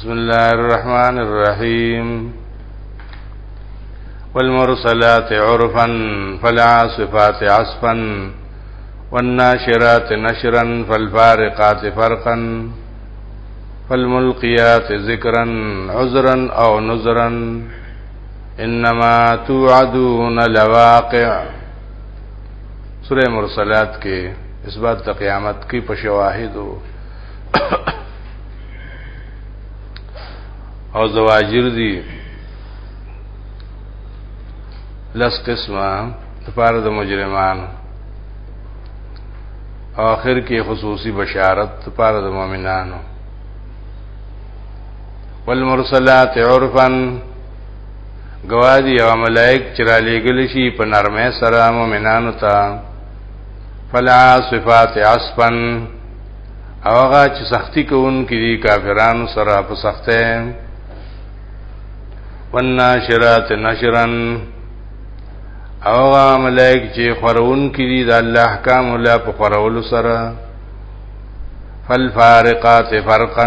بسم الله الرحمن الرحيم والمرسلات عرفا فالعاصفات عصفا والناشرات نشرا فالفارقات فرقا فالملقيات ذكرا عذرا أو نذرا انما توعدون لواقع سوره مرسلات کې اثبات د قیامت کې په شواهد او زواجر دي لس قسمه لپاره د مجرمانو آخر کې خصوصي بشارت لپاره د مؤمنانو والمرسلات عرفا گوادی او ملائک چرا لګل شي په نرمه سره مؤمنانو ته فلا صفات عصفن او هغه چې سختی کوونکې دي کافرانو سره په سخته والناشرات نشرا او هغه ملائک چې خورونکې دي د الله احکام الله په خورولو سره فالفارقات فرقا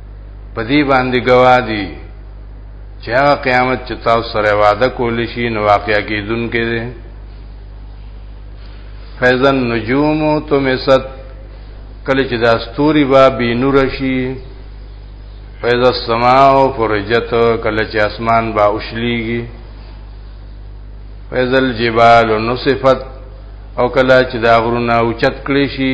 په دې باندې گواهی چې هغه قیامت چې تاسو سره وعده کول شي نو واقعیا کیدونکې ده فیزن نجوم تمست کله چې د استوري با بی نور شي فیض السماء فرجت کله چې اسمان با اوشلیږي فیض الجبال نصفت او کله چې دا غرونه اوچت کړي شي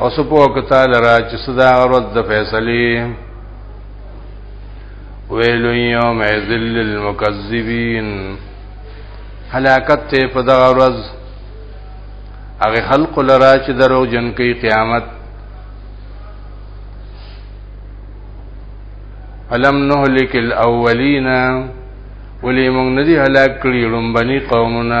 او سپو کتا لرا چې صدا ورځ د فیصلې ویل یوم ذل للمکذبین هلاکت ته په دغه ورځ هغه خلق لرا چې درو جن کوي قیامت الم نهلك الاولین ولی موږ ندی هلاک کړی لومبني قومونه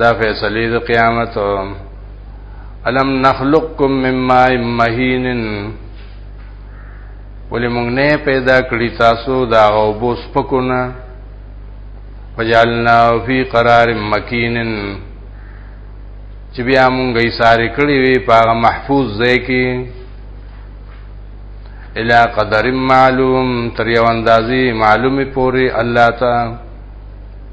دا فیصله د قیامت الم نخلقکم من ماء مهین ولې موږ نه پیدا کړی تاسو دا غوبو سپکونه وجعلنا فی قرار مکین چې بیا موږ یې ساري کړی وی په محفوظ ځای کې الى قدر معلوم تر یو اندازې معلومه پوری الله تعالی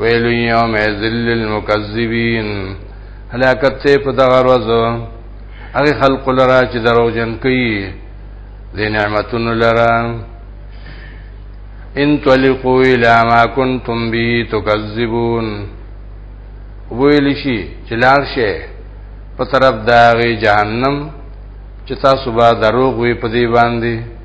ویل یوم ذل المکذبین هلاکت ته په دغه ورځ هغه خلق لرا چې دروغجن کوي د نعمتونو لرا ان تلقوا الى ما كنتم به تكذبون ویل شي چې لار شي په طرف داغي جهنم چې تاسو به دروغ وي په دې باندې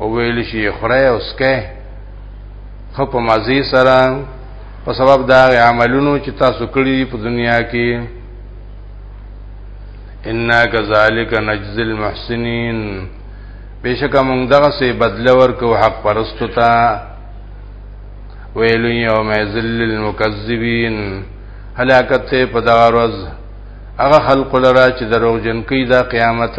او ویل شي خره او سکه خو په مازی سره په سبب دا عملونو چې تاسو کړی په دنیا کې ان کذالک نجزی المحسنین بشک موږ دغه سه بدل ورکو حق پرستو ته ویل یوم ذل المکذبین هلاکت ته په دغه ورځ هغه خلق لرا چې دروغجن کوي دا قیامت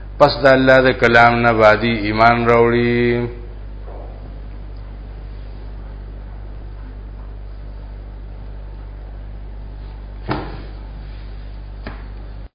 پس د الله د کلام نه بعدي ایمان راوړي